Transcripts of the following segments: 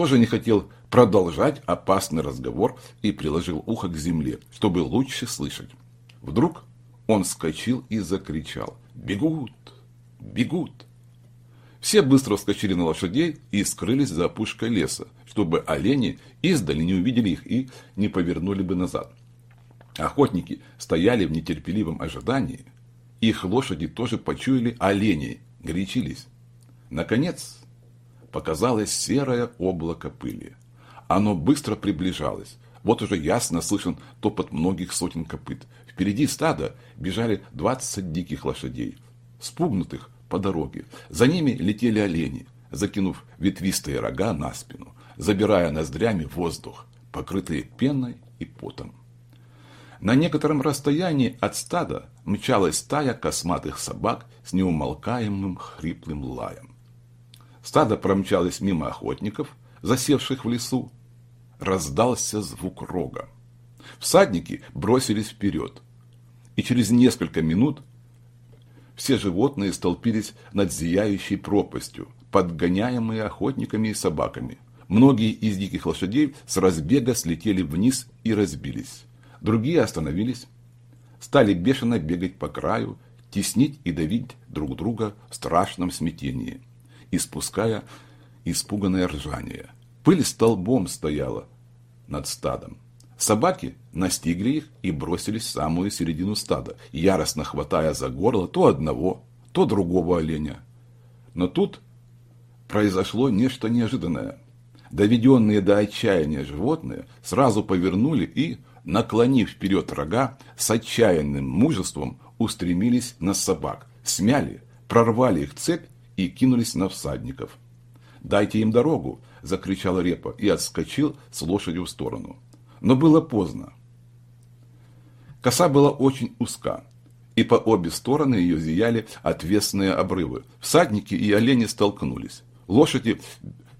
тоже не хотел продолжать опасный разговор и приложил ухо к земле, чтобы лучше слышать. Вдруг он вскочил и закричал «Бегут! Бегут!». Все быстро вскочили на лошадей и скрылись за опушкой леса, чтобы олени издали не увидели их и не повернули бы назад. Охотники стояли в нетерпеливом ожидании. Их лошади тоже почуяли оленей, горячились. Наконец, показалось серое облако пыли. Оно быстро приближалось. Вот уже ясно слышен топот многих сотен копыт. Впереди стада бежали двадцать диких лошадей, спугнутых по дороге. За ними летели олени, закинув ветвистые рога на спину, забирая ноздрями воздух, покрытые пеной и потом. На некотором расстоянии от стада мчалась стая косматых собак с неумолкаемым хриплым лаем. Стадо промчалось мимо охотников, засевших в лесу. Раздался звук рога. Всадники бросились вперед, и через несколько минут все животные столпились над зияющей пропастью, подгоняемые охотниками и собаками. Многие из диких лошадей с разбега слетели вниз и разбились. Другие остановились, стали бешено бегать по краю, теснить и давить друг друга в страшном смятении, испуская испуганное ржание. Пыль столбом стояла над стадом. Собаки настигли их и бросились в самую середину стада, яростно хватая за горло то одного, то другого оленя. Но тут произошло нечто неожиданное. Доведенные до отчаяния животные сразу повернули и, наклонив вперед рога, с отчаянным мужеством устремились на собак, смяли, прорвали их цепь и кинулись на всадников. «Дайте им дорогу!» – закричал Репа и отскочил с лошадью в сторону. Но было поздно. Коса была очень узка, и по обе стороны ее зияли отвесные обрывы. Всадники и олени столкнулись. Лошади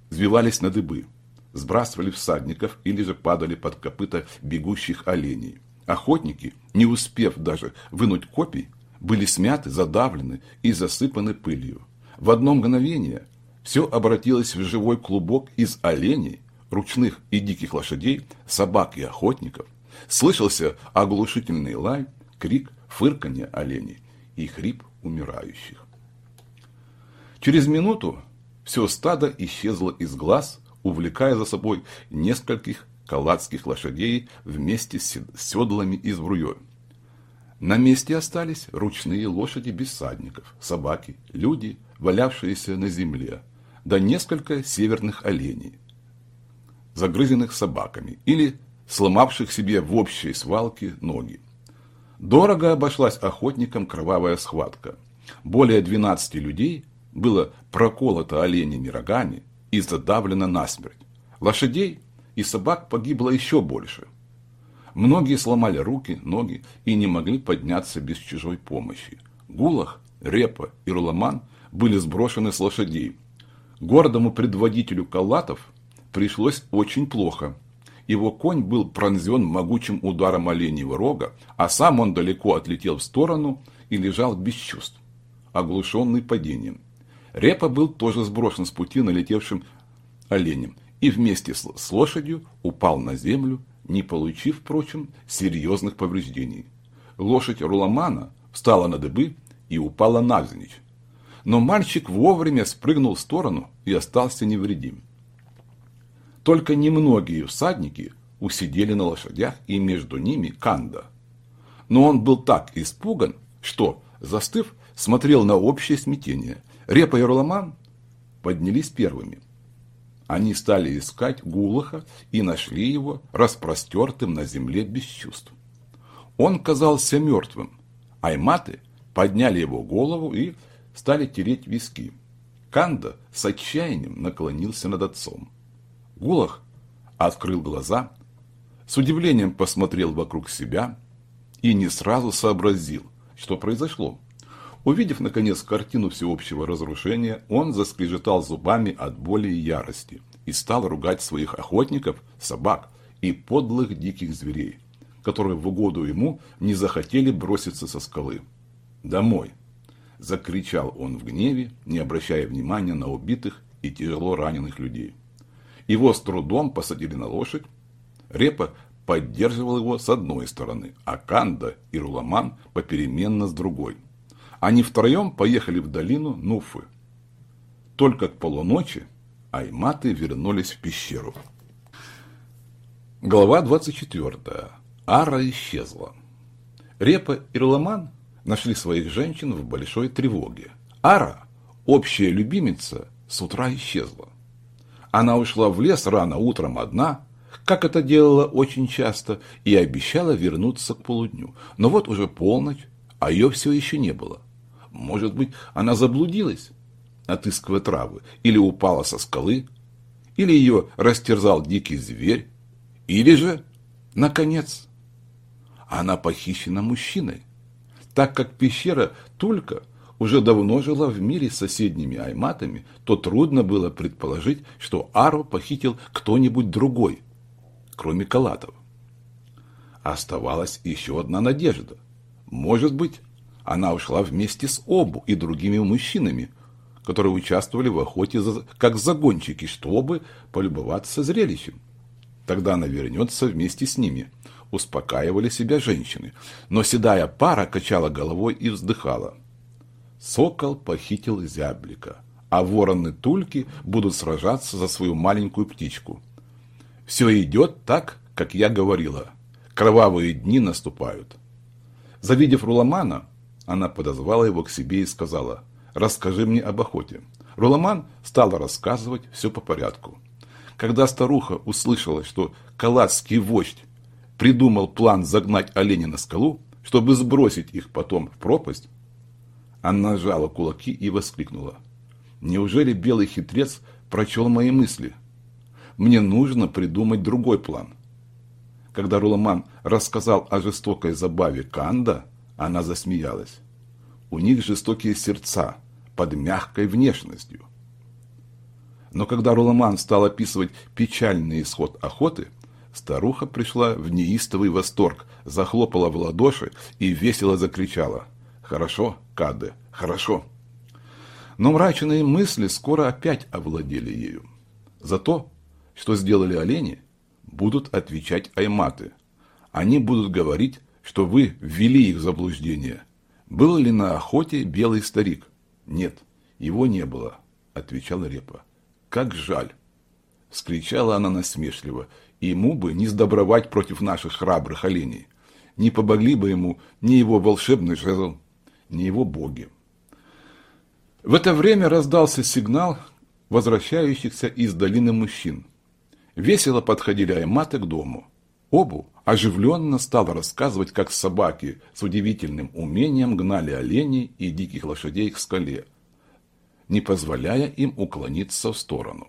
взвивались на дыбы, сбрасывали всадников или же падали под копыта бегущих оленей. Охотники, не успев даже вынуть копий, были смяты, задавлены и засыпаны пылью. В одно мгновение все обратилось в живой клубок из оленей, ручных и диких лошадей, собак и охотников, слышался оглушительный лай, крик, фырканье оленей и хрип умирающих. Через минуту все стадо исчезло из глаз, увлекая за собой нескольких калацких лошадей вместе с седлами и сбруей. На месте остались ручные лошади без садников, собаки, люди, валявшиеся на земле, да несколько северных оленей, загрызенных собаками или сломавших себе в общей свалке ноги. Дорого обошлась охотникам кровавая схватка. Более 12 людей было проколото оленями рогами и задавлено насмерть. Лошадей и собак погибло еще больше. Многие сломали руки, ноги и не могли подняться без чужой помощи. Гулах, Репа и Руламан были сброшены с лошадей. Гордому предводителю Калатов пришлось очень плохо. Его конь был пронзен могучим ударом оленьего рога, а сам он далеко отлетел в сторону и лежал без чувств, оглушенный падением. Репа был тоже сброшен с пути налетевшим оленем и вместе с лошадью упал на землю, не получив, впрочем, серьезных повреждений. Лошадь Руламана встала на дыбы и упала навзничь. Но мальчик вовремя спрыгнул в сторону и остался невредим. Только немногие всадники усидели на лошадях, и между ними Канда. Но он был так испуган, что, застыв, смотрел на общее смятение. Репа и Руламан поднялись первыми. Они стали искать Гулаха и нашли его распростертым на земле без чувств. Он казался мертвым. Айматы подняли его голову и стали тереть виски. Канда с отчаянием наклонился над отцом. Гулах открыл глаза, с удивлением посмотрел вокруг себя и не сразу сообразил, что произошло. Увидев, наконец, картину всеобщего разрушения, он заскрежетал зубами от боли и ярости и стал ругать своих охотников, собак и подлых диких зверей, которые в угоду ему не захотели броситься со скалы. «Домой!» – закричал он в гневе, не обращая внимания на убитых и тяжело раненых людей. Его с трудом посадили на лошадь. Репа поддерживал его с одной стороны, а Канда и Руламан попеременно с другой. Они втроем поехали в долину Нуфы. Только к полуночи айматы вернулись в пещеру. Глава 24. Ара исчезла. Репа и Руламан нашли своих женщин в большой тревоге. Ара, общая любимица, с утра исчезла. Она ушла в лес рано утром одна, как это делала очень часто, и обещала вернуться к полудню. Но вот уже полночь, а ее все еще не было. Может быть, она заблудилась, отыскивая травы, или упала со скалы, или ее растерзал дикий зверь, или же, наконец, она похищена мужчиной, так как пещера только уже давно жила в мире с соседними айматами, то трудно было предположить, что Ару похитил кто-нибудь другой, кроме Калатов. Оставалась еще одна надежда. Может быть, она ушла вместе с Обу и другими мужчинами, которые участвовали в охоте за, как загонщики, чтобы полюбоваться зрелищем. Тогда она вернется вместе с ними. Успокаивали себя женщины. Но седая пара качала головой и вздыхала. Сокол похитил зяблика, а вороны-тульки будут сражаться за свою маленькую птичку. Все идет так, как я говорила. Кровавые дни наступают. Завидев Руламана, она подозвала его к себе и сказала, «Расскажи мне об охоте». Руламан стал рассказывать все по порядку. Когда старуха услышала, что калацкий вождь придумал план загнать оленя на скалу, чтобы сбросить их потом в пропасть, она сжала кулаки и воскликнула. «Неужели белый хитрец прочел мои мысли? Мне нужно придумать другой план». Когда Руламан рассказал о жестокой забаве Канда, она засмеялась. «У них жестокие сердца под мягкой внешностью». Но когда Руламан стал описывать печальный исход охоты, старуха пришла в неистовый восторг, захлопала в ладоши и весело закричала – Хорошо, Каде, хорошо. Но мрачные мысли скоро опять овладели ею. За то, что сделали олени, будут отвечать айматы. Они будут говорить, что вы ввели их в заблуждение. Был ли на охоте белый старик? Нет, его не было, отвечала Репа. Как жаль! Скричала она насмешливо. Ему бы не сдобровать против наших храбрых оленей. Не помогли бы ему ни его волшебный жезл, ни его боги. В это время раздался сигнал возвращающихся из долины мужчин. Весело подходили айматы к дому. Обу оживленно стал рассказывать, как собаки с удивительным умением гнали оленей и диких лошадей к скале, не позволяя им уклониться в сторону.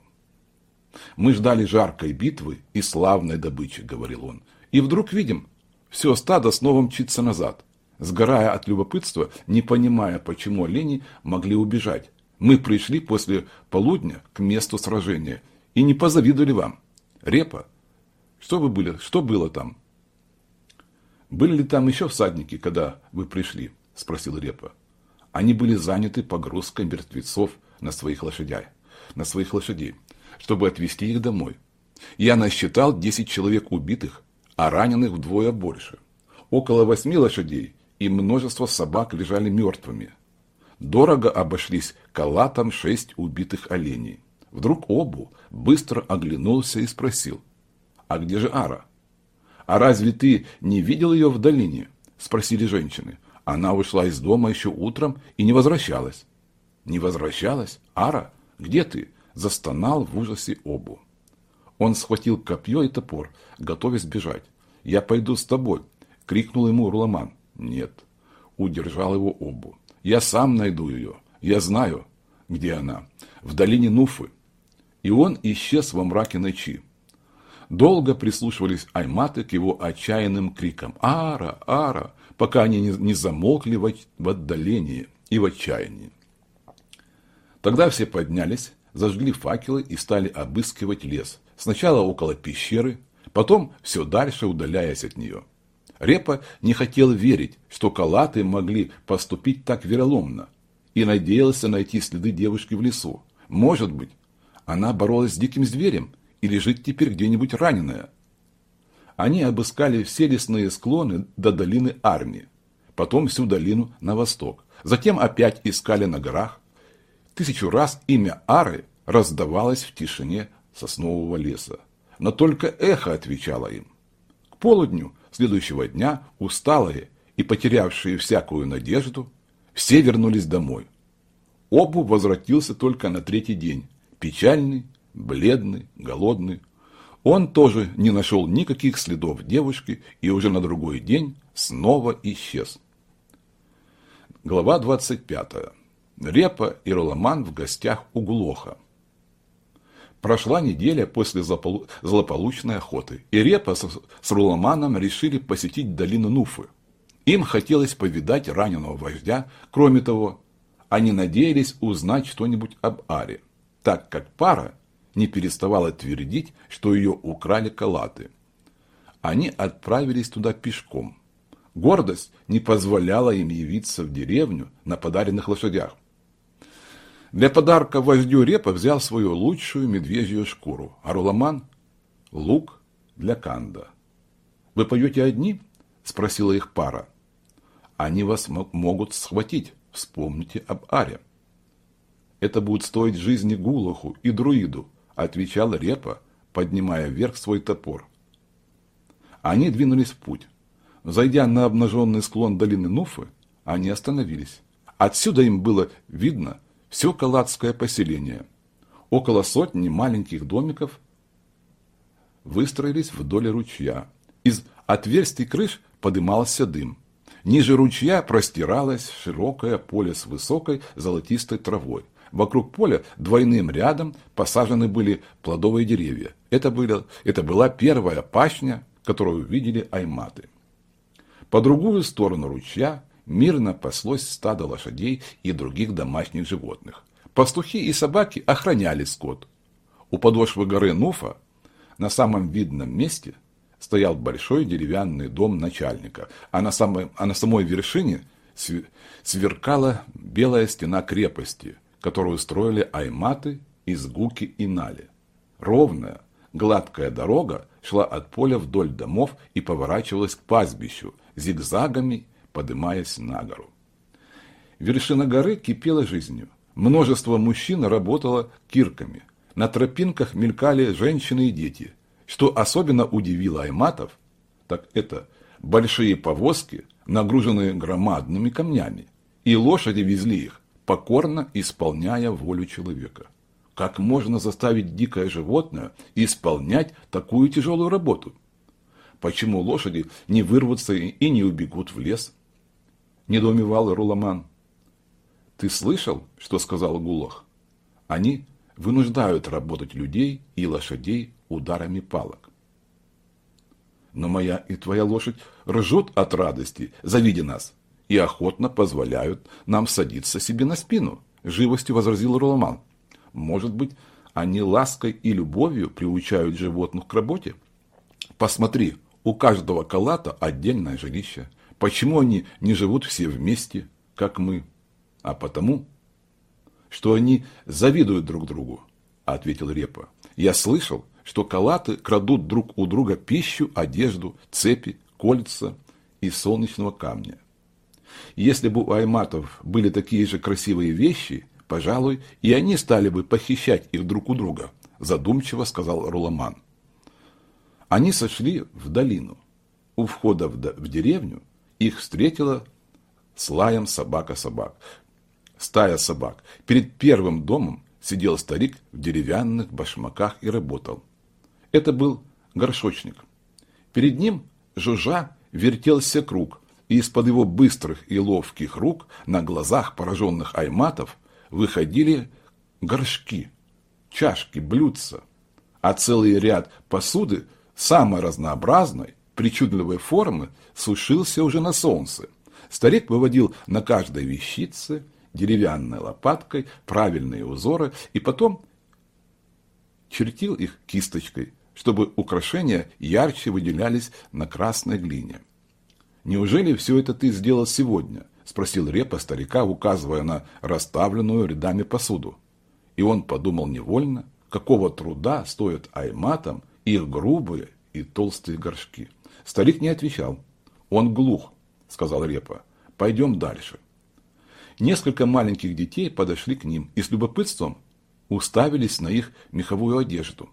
«Мы ждали жаркой битвы и славной добычи», — говорил он. «И вдруг видим, все стадо снова мчится назад сгорая от любопытства, не понимая, почему олени могли убежать. Мы пришли после полудня к месту сражения и не позавидовали вам. Репа, что вы были, что было там? Были ли там еще всадники, когда вы пришли? Спросил Репа. Они были заняты погрузкой мертвецов на своих лошадях, на своих лошадей, чтобы отвезти их домой. Я насчитал 10 человек убитых, а раненых вдвое больше. Около восьми лошадей и множество собак лежали мертвыми. Дорого обошлись калатом шесть убитых оленей. Вдруг Обу быстро оглянулся и спросил, «А где же Ара?» «А разве ты не видел ее в долине?» – спросили женщины. Она ушла из дома еще утром и не возвращалась. «Не возвращалась? Ара, где ты?» – застонал в ужасе Обу. Он схватил копье и топор, готовясь бежать. «Я пойду с тобой!» – крикнул ему Руламан. Нет. Удержал его обу. Я сам найду ее. Я знаю, где она. В долине Нуфы. И он исчез во мраке ночи. Долго прислушивались айматы к его отчаянным крикам «Ара! Ара!», пока они не замолкли в отдалении и в отчаянии. Тогда все поднялись, зажгли факелы и стали обыскивать лес. Сначала около пещеры, потом все дальше удаляясь от нее. Репа не хотел верить, что калаты могли поступить так вероломно, и надеялся найти следы девушки в лесу. Может быть, она боролась с диким зверем и лежит теперь где-нибудь раненая. Они обыскали все лесные склоны до долины армии, потом всю долину на восток. Затем опять искали на горах. Тысячу раз имя Ары раздавалось в тишине соснового леса. Но только эхо отвечало им. К полудню следующего дня усталые и потерявшие всякую надежду, все вернулись домой. Обу возвратился только на третий день, печальный, бледный, голодный. Он тоже не нашел никаких следов девушки и уже на другой день снова исчез. Глава 25. Репа и Роламан в гостях у Глоха. Прошла неделя после злополучной охоты, и Репа с, с Руламаном решили посетить долину Нуфы. Им хотелось повидать раненого вождя, кроме того, они надеялись узнать что-нибудь об Аре, так как пара не переставала твердить, что ее украли калаты. Они отправились туда пешком. Гордость не позволяла им явиться в деревню на подаренных лошадях. Для подарка вождю Репа взял свою лучшую медвежью шкуру, а Руламан – лук для Канда. «Вы поете одни?» – спросила их пара. «Они вас могут схватить, вспомните об Аре». «Это будет стоить жизни Гулаху и Друиду», – отвечал Репа, поднимая вверх свой топор. Они двинулись в путь. Зайдя на обнаженный склон долины Нуфы, они остановились. Отсюда им было видно – все калатское поселение. Около сотни маленьких домиков выстроились вдоль ручья. Из отверстий крыш подымался дым. Ниже ручья простиралось широкое поле с высокой золотистой травой. Вокруг поля двойным рядом посажены были плодовые деревья. Это, было, это была первая пашня, которую видели айматы. По другую сторону ручья мирно паслось стадо лошадей и других домашних животных. Пастухи и собаки охраняли скот. У подошвы горы Нуфа, на самом видном месте, стоял большой деревянный дом начальника, а на самой, а на самой вершине сверкала белая стена крепости, которую строили айматы из гуки и нали. Ровная, гладкая дорога шла от поля вдоль домов и поворачивалась к пастбищу, зигзагами подымаясь на гору. Вершина горы кипела жизнью. Множество мужчин работало кирками. На тропинках мелькали женщины и дети. Что особенно удивило айматов, так это большие повозки, нагруженные громадными камнями, и лошади везли их, покорно исполняя волю человека. Как можно заставить дикое животное исполнять такую тяжелую работу? Почему лошади не вырвутся и не убегут в лес? Недоумевал Руламан. «Ты слышал, что сказал Гулах? Они вынуждают работать людей и лошадей ударами палок. Но моя и твоя лошадь ржут от радости, завидя нас, и охотно позволяют нам садиться себе на спину, живостью возразил Руламан. Может быть, они лаской и любовью приучают животных к работе? Посмотри, у каждого калата отдельное жилище – Почему они не живут все вместе, как мы? А потому, что они завидуют друг другу, ответил Репа. Я слышал, что калаты крадут друг у друга пищу, одежду, цепи, кольца и солнечного камня. Если бы у айматов были такие же красивые вещи, пожалуй, и они стали бы похищать их друг у друга, задумчиво сказал Руламан. Они сошли в долину. У входа в деревню их встретила с лаем собака-собак. Стая собак. Перед первым домом сидел старик в деревянных башмаках и работал. Это был горшочник. Перед ним жужжа вертелся круг, и из-под его быстрых и ловких рук на глазах пораженных айматов выходили горшки, чашки, блюдца, а целый ряд посуды самой разнообразной причудливой формы сушился уже на солнце. Старик выводил на каждой вещице деревянной лопаткой правильные узоры и потом чертил их кисточкой, чтобы украшения ярче выделялись на красной глине. «Неужели все это ты сделал сегодня?» – спросил Репа старика, указывая на расставленную рядами посуду. И он подумал невольно, какого труда стоят айматам их грубые и толстые горшки. Старик не отвечал. Он глух, сказал Репа. Пойдем дальше. Несколько маленьких детей подошли к ним и с любопытством уставились на их меховую одежду.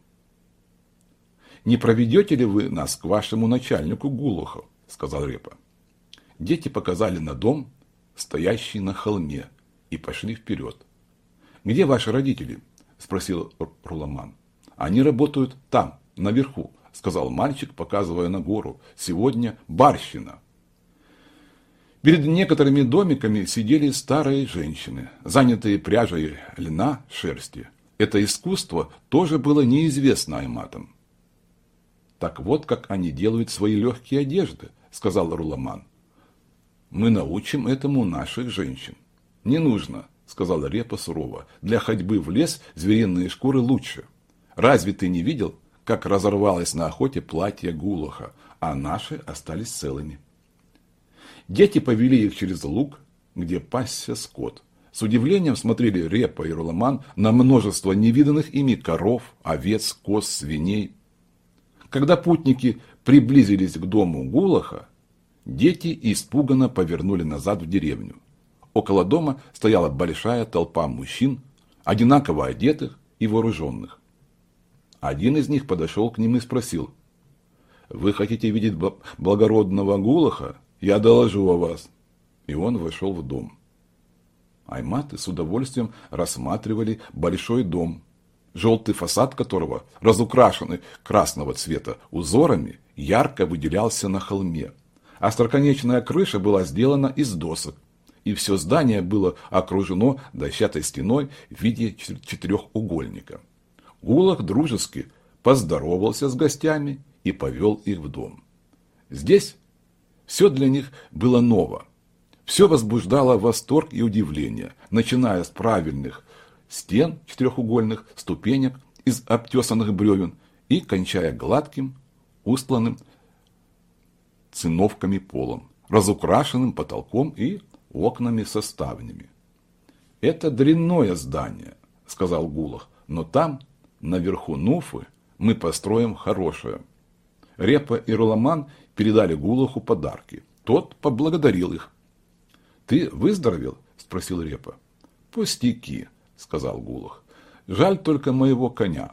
«Не проведете ли вы нас к вашему начальнику Гулуху?» – сказал Репа. Дети показали на дом, стоящий на холме, и пошли вперед. «Где ваши родители?» – спросил Руламан. «Они работают там, наверху», – сказал мальчик, показывая на гору. «Сегодня барщина». Перед некоторыми домиками сидели старые женщины, занятые пряжей льна, шерсти. Это искусство тоже было неизвестно айматам. «Так вот, как они делают свои легкие одежды», – сказал Руламан. «Мы научим этому наших женщин». «Не нужно», – сказал Репа сурово. «Для ходьбы в лес звериные шкуры лучше. Разве ты не видел, как разорвалось на охоте платье Гулаха, а наши остались целыми?» Дети повели их через луг, где пасся скот. С удивлением смотрели Репа и Руламан на множество невиданных ими коров, овец, коз, свиней. Когда путники приблизились к дому Гулаха, дети испуганно повернули назад в деревню. Около дома стояла большая толпа мужчин, одинаково одетых и вооруженных. Один из них подошел к ним и спросил, «Вы хотите видеть благородного Гулаха?» Я доложу о вас. И он вошел в дом. Айматы с удовольствием рассматривали большой дом, желтый фасад которого, разукрашенный красного цвета узорами, ярко выделялся на холме. Остроконечная крыша была сделана из досок, и все здание было окружено дощатой стеной в виде четырехугольника. Гулах дружески поздоровался с гостями и повел их в дом. Здесь все для них было ново. Все возбуждало восторг и удивление, начиная с правильных стен четырехугольных, ступенек из обтесанных бревен и кончая гладким, устланным циновками полом, разукрашенным потолком и окнами со ставнями. «Это дрянное здание», – сказал Гулах, – «но там, наверху Нуфы, мы построим хорошее». Репа и Руламан передали Гулаху подарки. Тот поблагодарил их. «Ты выздоровел?» – спросил Репа. «Пустяки», – сказал Гулах. «Жаль только моего коня.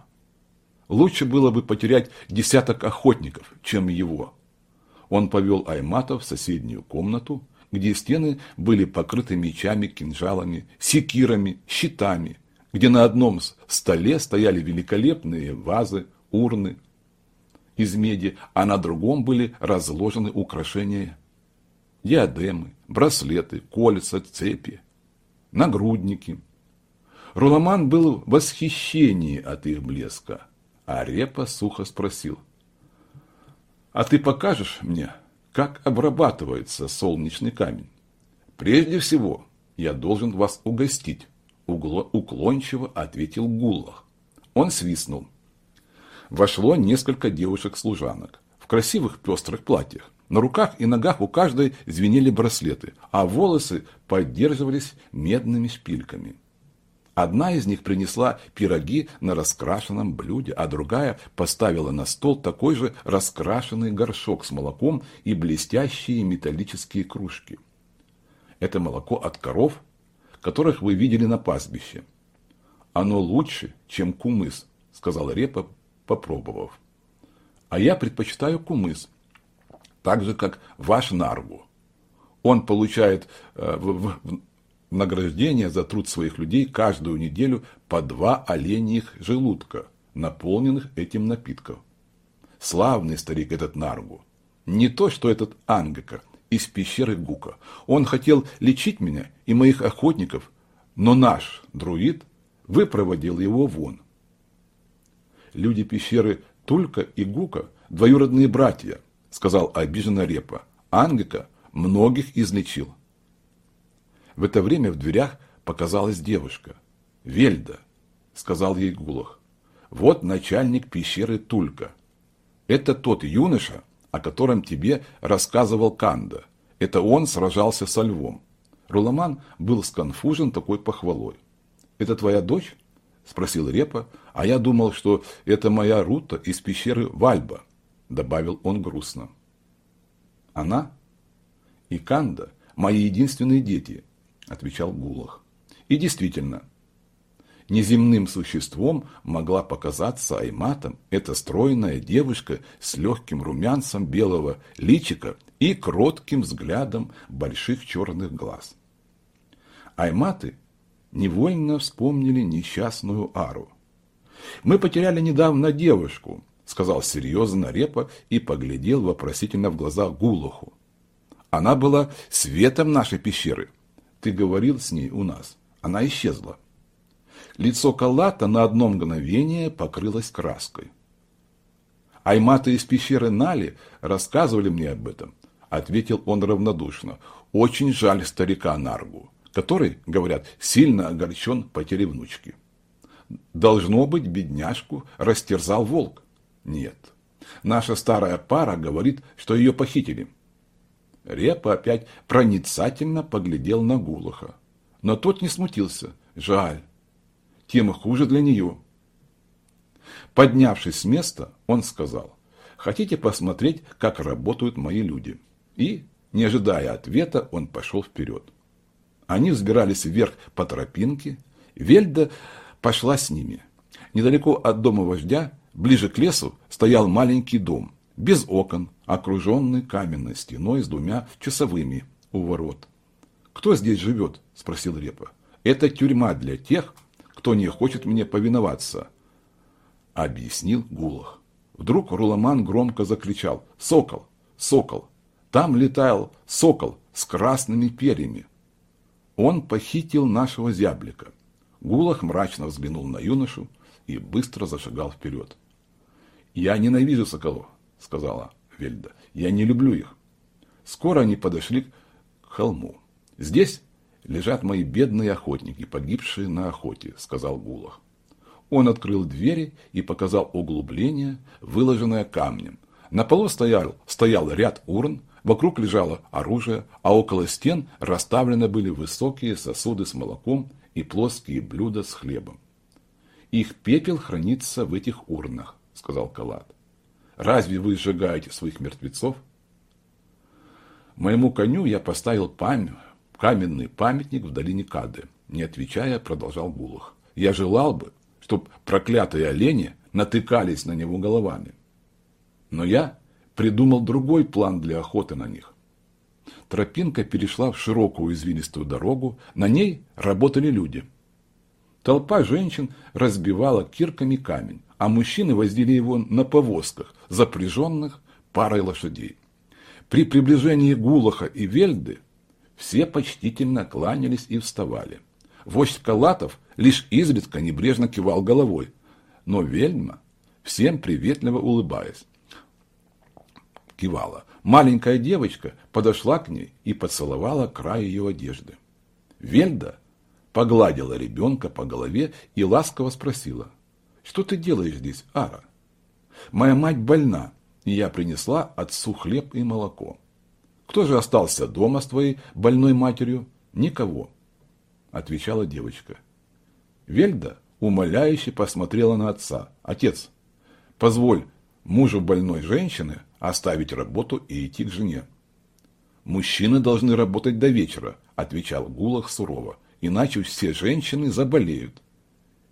Лучше было бы потерять десяток охотников, чем его». Он повел Аймата в соседнюю комнату, где стены были покрыты мечами, кинжалами, секирами, щитами, где на одном столе стояли великолепные вазы, урны, из меди, а на другом были разложены украшения. Диадемы, браслеты, кольца, цепи, нагрудники. Руламан был в восхищении от их блеска, а Репа сухо спросил. «А ты покажешь мне, как обрабатывается солнечный камень? Прежде всего, я должен вас угостить», уклончиво ответил Гуллах. Он свистнул вошло несколько девушек-служанок в красивых пестрых платьях. На руках и ногах у каждой звенели браслеты, а волосы поддерживались медными шпильками. Одна из них принесла пироги на раскрашенном блюде, а другая поставила на стол такой же раскрашенный горшок с молоком и блестящие металлические кружки. Это молоко от коров, которых вы видели на пастбище. Оно лучше, чем кумыс, сказала Репа, попробовав. А я предпочитаю кумыс, так же, как ваш наргу. Он получает э, в, награждение за труд своих людей каждую неделю по два оленьих желудка, наполненных этим напитком. Славный старик этот Наргу. Не то, что этот Ангека из пещеры Гука. Он хотел лечить меня и моих охотников, но наш друид выпроводил его вон люди пещеры Тулька и Гука – двоюродные братья, сказал обиженно Репа. Ангека многих излечил. В это время в дверях показалась девушка. «Вельда», – сказал ей Гулах, – «вот начальник пещеры Тулька. Это тот юноша, о котором тебе рассказывал Канда. Это он сражался со львом». Руламан был сконфужен такой похвалой. «Это твоя дочь?» – спросил Репа, а я думал, что это моя Рута из пещеры Вальба, добавил он грустно. Она и Канда – мои единственные дети, отвечал Гулах. И действительно, неземным существом могла показаться Айматом эта стройная девушка с легким румянцем белого личика и кротким взглядом больших черных глаз. Айматы невольно вспомнили несчастную Ару. «Мы потеряли недавно девушку», – сказал серьезно Репа и поглядел вопросительно в глаза Гулуху. «Она была светом нашей пещеры. Ты говорил с ней у нас. Она исчезла». Лицо Калата на одно мгновение покрылось краской. Айматы из пещеры Нали рассказывали мне об этом, ответил он равнодушно. Очень жаль старика Наргу который, говорят, сильно огорчен потерей внучки. Должно быть, бедняжку растерзал волк. Нет. Наша старая пара говорит, что ее похитили. Репа опять проницательно поглядел на Гулаха. Но тот не смутился. Жаль. Тем хуже для нее. Поднявшись с места, он сказал, «Хотите посмотреть, как работают мои люди?» И, не ожидая ответа, он пошел вперед. Они взбирались вверх по тропинке. Вельда пошла с ними. Недалеко от дома вождя, ближе к лесу, стоял маленький дом, без окон, окруженный каменной стеной с двумя часовыми у ворот. «Кто здесь живет?» – спросил Репа. «Это тюрьма для тех, кто не хочет мне повиноваться», – объяснил Гулах. Вдруг Руламан громко закричал «Сокол! Сокол! Там летал сокол с красными перьями!» Он похитил нашего зяблика. Гулах мрачно взглянул на юношу и быстро зашагал вперед. «Я ненавижу соколов», — сказала Вельда. «Я не люблю их». Скоро они подошли к холму. «Здесь лежат мои бедные охотники, погибшие на охоте», — сказал Гулах. Он открыл двери и показал углубление, выложенное камнем. На полу стоял, стоял ряд урн, Вокруг лежало оружие, а около стен расставлены были высокие сосуды с молоком и плоские блюда с хлебом. «Их пепел хранится в этих урнах», — сказал Калат. «Разве вы сжигаете своих мертвецов?» Моему коню я поставил память, каменный памятник в долине Кады. Не отвечая, продолжал Гулах. Я желал бы, чтобы проклятые олени натыкались на него головами. Но я придумал другой план для охоты на них. Тропинка перешла в широкую извилистую дорогу, на ней работали люди. Толпа женщин разбивала кирками камень, а мужчины возили его на повозках, запряженных парой лошадей. При приближении Гулаха и Вельды все почтительно кланялись и вставали. Вождь Калатов лишь изредка небрежно кивал головой, но Вельма всем приветливо улыбаясь кивала. Маленькая девочка подошла к ней и поцеловала край ее одежды. Вельда погладила ребенка по голове и ласково спросила, «Что ты делаешь здесь, Ара?» «Моя мать больна, и я принесла отцу хлеб и молоко». «Кто же остался дома с твоей больной матерью?» «Никого», – отвечала девочка. Вельда умоляюще посмотрела на отца. «Отец, позволь мужу больной женщины оставить работу и идти к жене. «Мужчины должны работать до вечера», – отвечал Гулах сурово, – «иначе все женщины заболеют».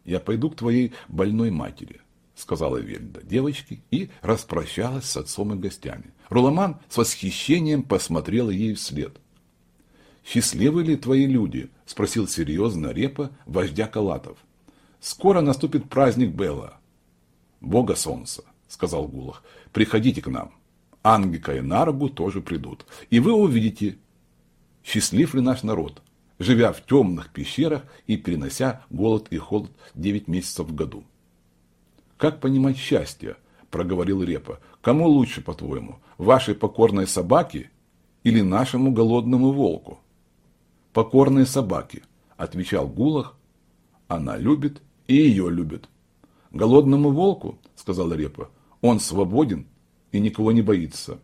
«Я пойду к твоей больной матери», – сказала Вельда девочке и распрощалась с отцом и гостями. Руламан с восхищением посмотрел ей вслед. «Счастливы ли твои люди?» – спросил серьезно Репа, вождя Калатов. «Скоро наступит праздник Бела, бога солнца», – сказал Гулах. «Приходите к нам». Ангика и Наргу тоже придут. И вы увидите, счастлив ли наш народ, живя в темных пещерах и перенося голод и холод 9 месяцев в году. Как понимать счастье? Проговорил Репа. Кому лучше, по-твоему, вашей покорной собаке или нашему голодному волку? Покорные собаки, отвечал Гулах. Она любит и ее любит. Голодному волку, сказал Репа, он свободен и никого не боится.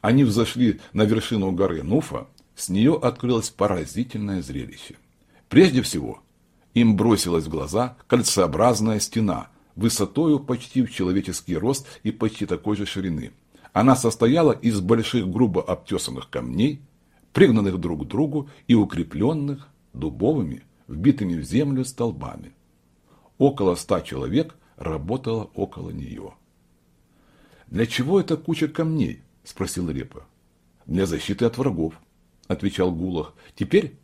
Они взошли на вершину горы Нуфа, с нее открылось поразительное зрелище. Прежде всего, Им бросилась в глаза кольцеобразная стена, высотою почти в человеческий рост и почти такой же ширины. Она состояла из больших грубо обтесанных камней, пригнанных друг к другу и укрепленных дубовыми, вбитыми в землю столбами. Около ста человек работало около нее. «Для чего эта куча камней?» – спросил Репа. «Для защиты от врагов», – отвечал Гулах. «Теперь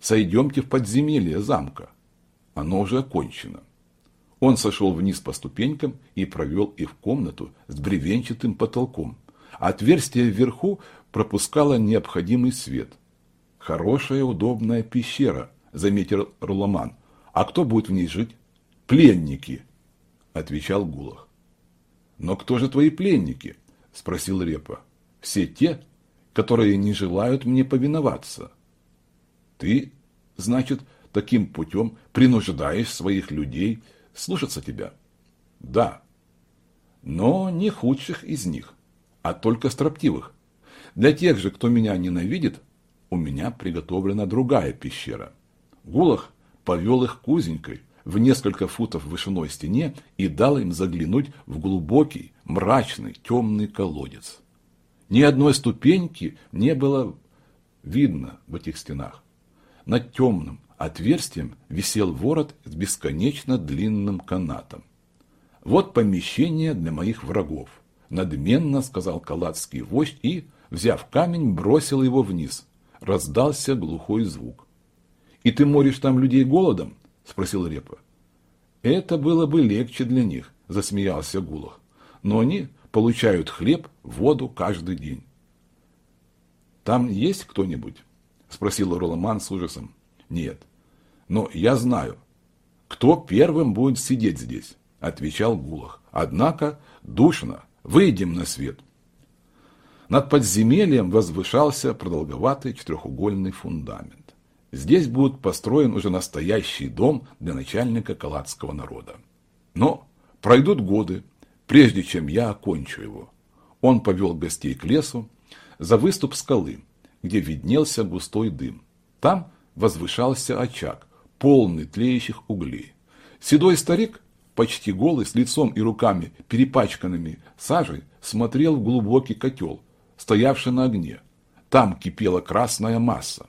сойдемте в подземелье замка. Оно уже окончено». Он сошел вниз по ступенькам и провел их в комнату с бревенчатым потолком. Отверстие вверху пропускало необходимый свет. «Хорошая, удобная пещера», – заметил Руламан. «А кто будет в ней жить?» «Пленники», – отвечал Гулах. «Но кто же твои пленники?» – спросил Репа. «Все те, которые не желают мне повиноваться». «Ты, значит, таким путем принуждаешь своих людей – слушаться тебя? Да. Но не худших из них, а только строптивых. Для тех же, кто меня ненавидит, у меня приготовлена другая пещера. Гулах повел их к узенькой, в несколько футов вышиной стене и дал им заглянуть в глубокий, мрачный, темный колодец. Ни одной ступеньки не было видно в этих стенах. Над темным, Отверстием висел ворот с бесконечно длинным канатом. «Вот помещение для моих врагов», – надменно сказал калацкий вождь и, взяв камень, бросил его вниз. Раздался глухой звук. «И ты моришь там людей голодом?» – спросил Репа. «Это было бы легче для них», – засмеялся Гулах. «Но они получают хлеб, воду каждый день». «Там есть кто-нибудь?» – спросил Роламан с ужасом. Нет. Но я знаю, кто первым будет сидеть здесь, отвечал Гулах. Однако душно, выйдем на свет. Над подземельем возвышался продолговатый четырехугольный фундамент. Здесь будет построен уже настоящий дом для начальника калацкого народа. Но пройдут годы, прежде чем я окончу его. Он повел гостей к лесу за выступ скалы, где виднелся густой дым. Там возвышался очаг, полный тлеющих углей. Седой старик, почти голый, с лицом и руками, перепачканными сажей, смотрел в глубокий котел, стоявший на огне. Там кипела красная масса.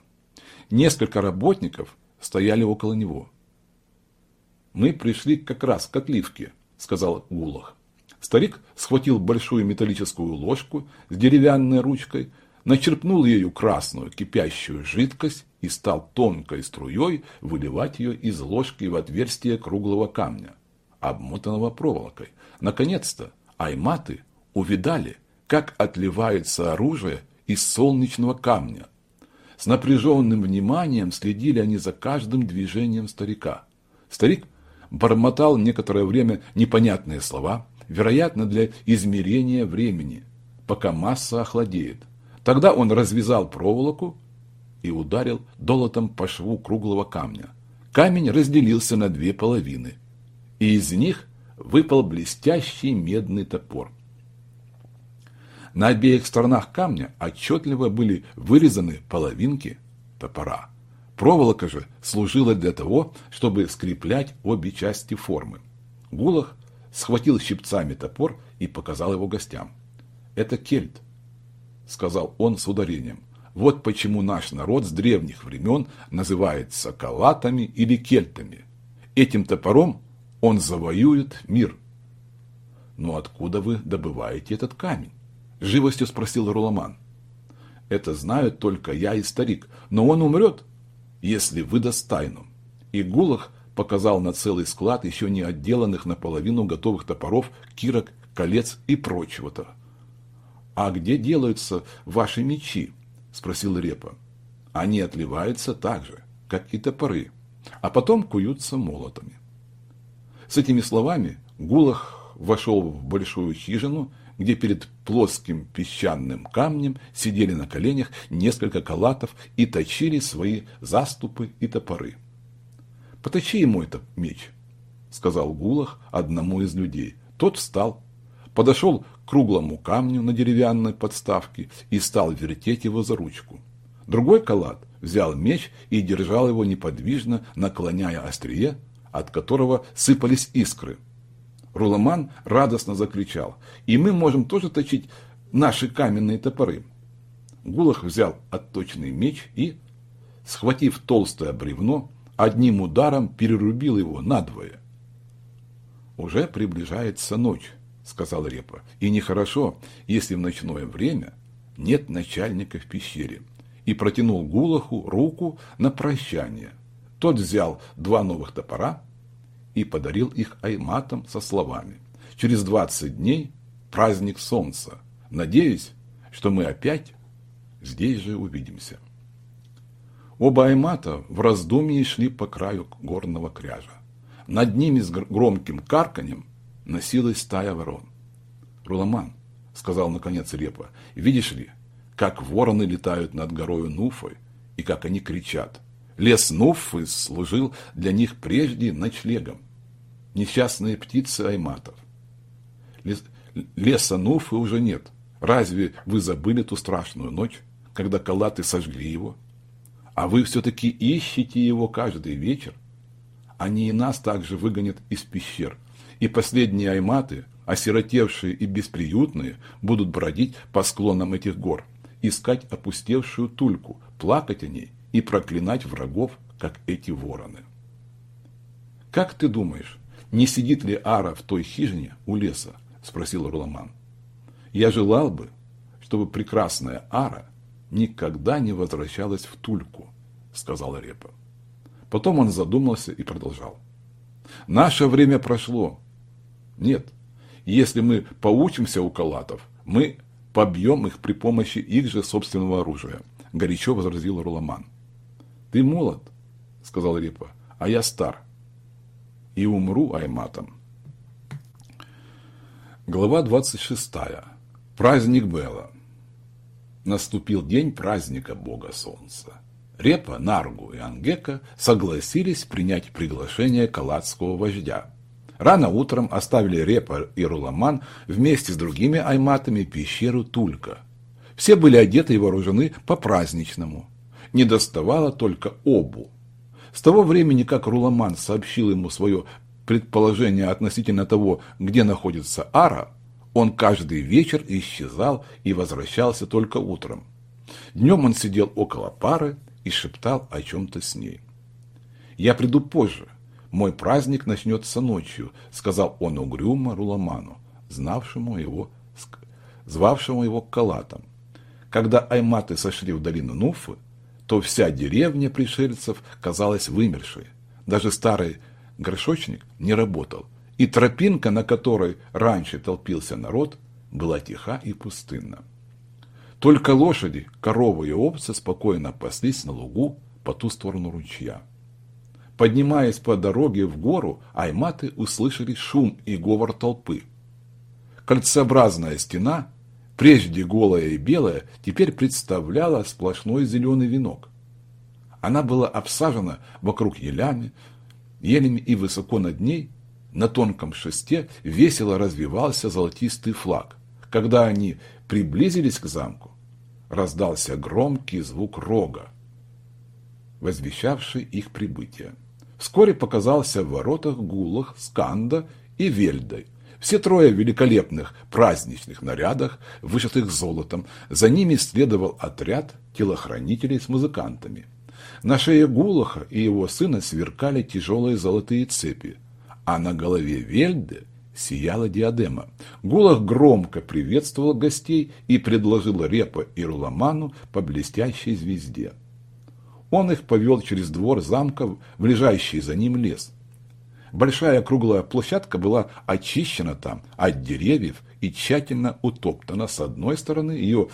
Несколько работников стояли около него. «Мы пришли как раз к отливке», – сказал Гулах. Старик схватил большую металлическую ложку с деревянной ручкой, начерпнул ею красную кипящую жидкость и стал тонкой струей выливать ее из ложки в отверстие круглого камня, обмотанного проволокой. Наконец-то айматы увидали, как отливается оружие из солнечного камня. С напряженным вниманием следили они за каждым движением старика. Старик бормотал некоторое время непонятные слова, вероятно, для измерения времени, пока масса охладеет. Тогда он развязал проволоку и ударил долотом по шву круглого камня. Камень разделился на две половины, и из них выпал блестящий медный топор. На обеих сторонах камня отчетливо были вырезаны половинки топора. Проволока же служила для того, чтобы скреплять обе части формы. Гулах схватил щипцами топор и показал его гостям. «Это кельт», сказал он с ударением. Вот почему наш народ с древних времен называется калатами или кельтами. Этим топором он завоюет мир. Но откуда вы добываете этот камень? Живостью спросил Руламан. Это знают только я и старик, но он умрет, если выдаст тайну. И Гулах показал на целый склад еще не отделанных наполовину готовых топоров, кирок, колец и прочего-то. «А где делаются ваши мечи?» – спросил Репа. «Они отливаются так же, как и топоры, а потом куются молотами». С этими словами Гулах вошел в большую хижину, где перед плоским песчаным камнем сидели на коленях несколько калатов и точили свои заступы и топоры. «Поточи ему этот меч», – сказал Гулах одному из людей. Тот встал, подошел круглому камню на деревянной подставке и стал вертеть его за ручку. Другой калат взял меч и держал его неподвижно, наклоняя острие, от которого сыпались искры. Руламан радостно закричал, и мы можем тоже точить наши каменные топоры. Гулах взял отточенный меч и, схватив толстое бревно, одним ударом перерубил его надвое. «Уже приближается ночь», — сказал Репа, — «и нехорошо, если в ночное время нет начальника в пещере». И протянул Гулаху руку на прощание. Тот взял два новых топора и подарил их айматам со словами. «Через двадцать дней праздник солнца. Надеюсь, что мы опять здесь же увидимся». Оба аймата в раздумье шли по краю горного кряжа. Над ними с громким карканем носилась стая ворон. «Руламан», — сказал наконец Репа, — «видишь ли, как вороны летают над горою Нуфой и как они кричат. Лес Нуфы служил для них прежде ночлегом. Несчастные птицы айматов. Лес, леса Нуфы уже нет. Разве вы забыли ту страшную ночь, когда калаты сожгли его? А вы все-таки ищете его каждый вечер? Они и нас также выгонят из пещер. И последние айматы, осиротевшие и бесприютные, будут бродить по склонам этих гор, искать опустевшую тульку, плакать о ней и проклинать врагов, как эти вороны. «Как ты думаешь, не сидит ли Ара в той хижине у леса?» – спросил Руламан. «Я желал бы, чтобы прекрасная Ара – никогда не возвращалась в Тульку, сказал Репа. Потом он задумался и продолжал. Наше время прошло. Нет, если мы поучимся у калатов, мы побьем их при помощи их же собственного оружия, горячо возразил Руламан. Ты молод, сказал Репа, а я стар. И умру айматом. Глава 26. Праздник Бела наступил день праздника Бога Солнца. Репа, Наргу и Ангека согласились принять приглашение калатского вождя. Рано утром оставили Репа и Руламан вместе с другими айматами пещеру Тулька. Все были одеты и вооружены по-праздничному. Не доставало только обу. С того времени, как Руламан сообщил ему свое предположение относительно того, где находится Ара, он каждый вечер исчезал и возвращался только утром. Днем он сидел около пары и шептал о чем-то с ней. «Я приду позже. Мой праздник начнется ночью», — сказал он угрюмо Руламану, знавшему его, звавшему его Калатом. Когда айматы сошли в долину Нуфы, то вся деревня пришельцев казалась вымершей. Даже старый горшочник не работал — и тропинка, на которой раньше толпился народ, была тиха и пустынна. Только лошади, коровы и овцы спокойно паслись на лугу по ту сторону ручья. Поднимаясь по дороге в гору, айматы услышали шум и говор толпы. Кольцеобразная стена, прежде голая и белая, теперь представляла сплошной зеленый венок. Она была обсажена вокруг елями, елями и высоко над ней на тонком шесте весело развивался золотистый флаг. Когда они приблизились к замку, раздался громкий звук рога, возвещавший их прибытие. Вскоре показался в воротах Гулах, Сканда и Вельдой. Все трое в великолепных праздничных нарядах, вышитых золотом. За ними следовал отряд телохранителей с музыкантами. На шее Гулаха и его сына сверкали тяжелые золотые цепи а на голове Вельды сияла диадема. Гулах громко приветствовал гостей и предложил Репа и Руламану по блестящей звезде. Он их повел через двор замка в лежащий за ним лес. Большая круглая площадка была очищена там от деревьев и тщательно утоптана. С одной стороны ее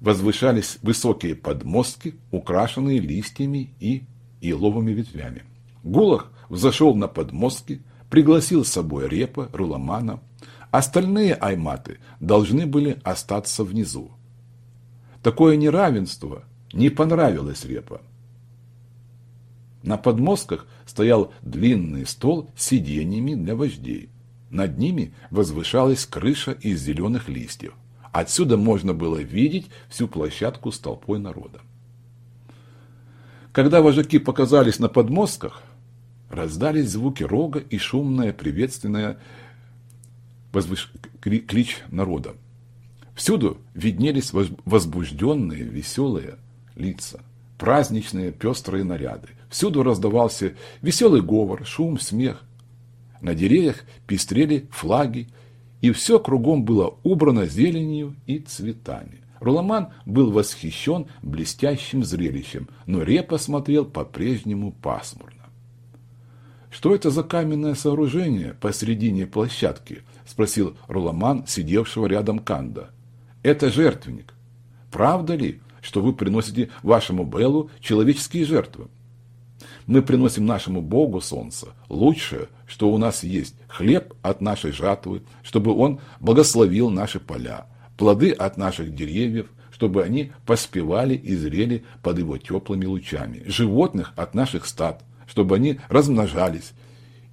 возвышались высокие подмостки, украшенные листьями и еловыми ветвями. Гулах взошел на подмостки, пригласил с собой Репа, Руламана. Остальные айматы должны были остаться внизу. Такое неравенство не понравилось Репа. На подмостках стоял длинный стол с сиденьями для вождей. Над ними возвышалась крыша из зеленых листьев. Отсюда можно было видеть всю площадку с толпой народа. Когда вожаки показались на подмостках, раздались звуки рога и шумное приветственное возвыш... клич народа. Всюду виднелись возбужденные, веселые лица, праздничные пестрые наряды. Всюду раздавался веселый говор, шум, смех. На деревьях пестрели флаги, и все кругом было убрано зеленью и цветами. Руламан был восхищен блестящим зрелищем, но Репа смотрел по-прежнему пасмурно. «Что это за каменное сооружение посредине площадки?» – спросил Руламан, сидевшего рядом Канда. «Это жертвенник. Правда ли, что вы приносите вашему Беллу человеческие жертвы?» Мы приносим нашему Богу солнце лучшее, что у нас есть, хлеб от нашей жатвы, чтобы он благословил наши поля, плоды от наших деревьев, чтобы они поспевали и зрели под его теплыми лучами, животных от наших стад, чтобы они размножались,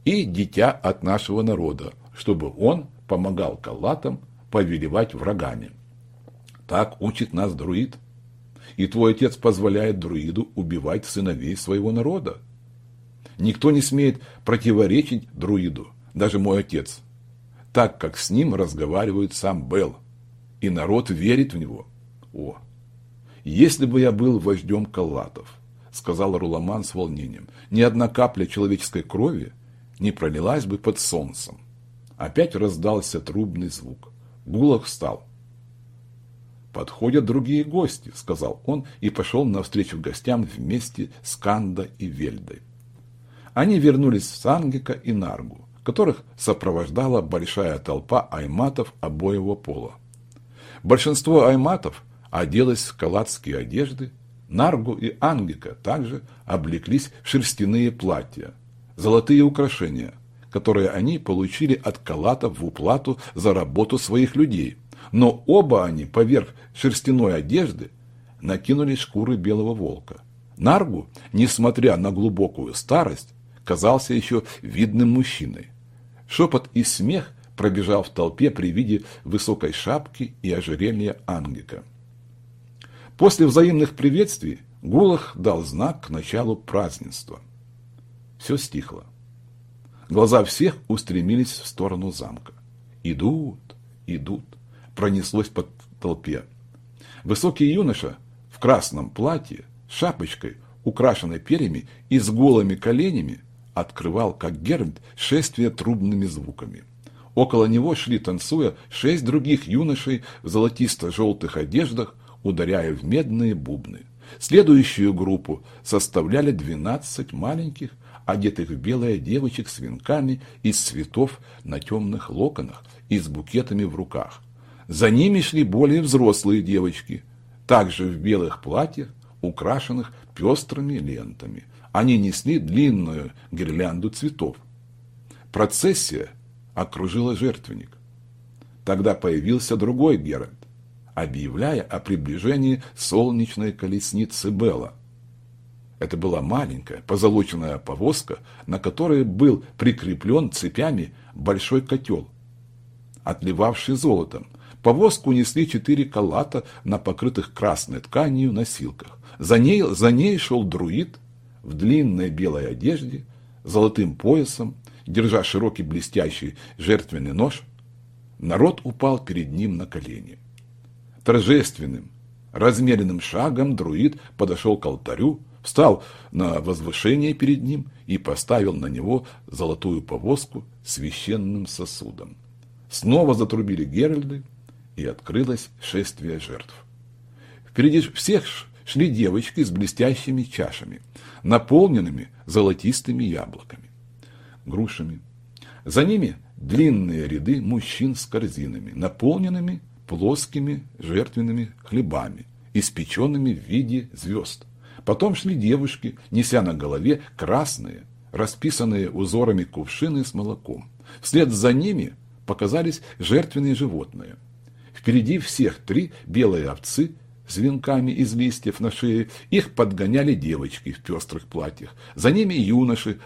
и дитя от нашего народа, чтобы он помогал калатам повелевать врагами. Так учит нас друид. И твой отец позволяет друиду убивать сыновей своего народа. Никто не смеет противоречить друиду, даже мой отец, так как с ним разговаривает сам Бел, и народ верит в него. О, если бы я был вождем калатов, сказал Руламан с волнением, ни одна капля человеческой крови не пролилась бы под солнцем. Опять раздался трубный звук. Гулах встал. «Подходят другие гости», — сказал он и пошел навстречу гостям вместе с Канда и Вельдой. Они вернулись в Сангика и Наргу, которых сопровождала большая толпа айматов обоего пола. Большинство айматов оделось в калацкие одежды, Наргу и Ангика также облеклись в шерстяные платья, золотые украшения, которые они получили от калатов в уплату за работу своих людей – но оба они поверх шерстяной одежды накинули шкуры белого волка. Наргу, несмотря на глубокую старость, казался еще видным мужчиной. Шепот и смех пробежал в толпе при виде высокой шапки и ожерелья Ангика. После взаимных приветствий Гулах дал знак к началу празднества. Все стихло. Глаза всех устремились в сторону замка. Идут, идут пронеслось по толпе. Высокий юноша в красном платье, шапочкой, украшенной перьями и с голыми коленями, открывал, как Геральт, шествие трубными звуками. Около него шли, танцуя, шесть других юношей в золотисто-желтых одеждах, ударяя в медные бубны. Следующую группу составляли двенадцать маленьких, одетых в белое девочек с венками из цветов на темных локонах и с букетами в руках. За ними шли более взрослые девочки, также в белых платьях, украшенных пестрыми лентами. Они несли длинную гирлянду цветов. Процессия окружила жертвенник. Тогда появился другой Геральт, объявляя о приближении солнечной колесницы Белла. Это была маленькая позолоченная повозка, на которой был прикреплен цепями большой котел, отливавший золотом, Повозку несли четыре калата на покрытых красной тканью носилках. За ней, за ней шел друид в длинной белой одежде, золотым поясом, держа широкий блестящий жертвенный нож. Народ упал перед ним на колени. Торжественным, размеренным шагом друид подошел к алтарю, встал на возвышение перед ним и поставил на него золотую повозку священным сосудом. Снова затрубили геральды, и открылось шествие жертв. Впереди всех шли девочки с блестящими чашами, наполненными золотистыми яблоками, грушами. За ними длинные ряды мужчин с корзинами, наполненными плоскими жертвенными хлебами, испеченными в виде звезд. Потом шли девушки, неся на голове красные, расписанные узорами кувшины с молоком. Вслед за ними показались жертвенные животные. Впереди всех три белые овцы с венками из листьев на шее. Их подгоняли девочки в пестрых платьях. За ними юноши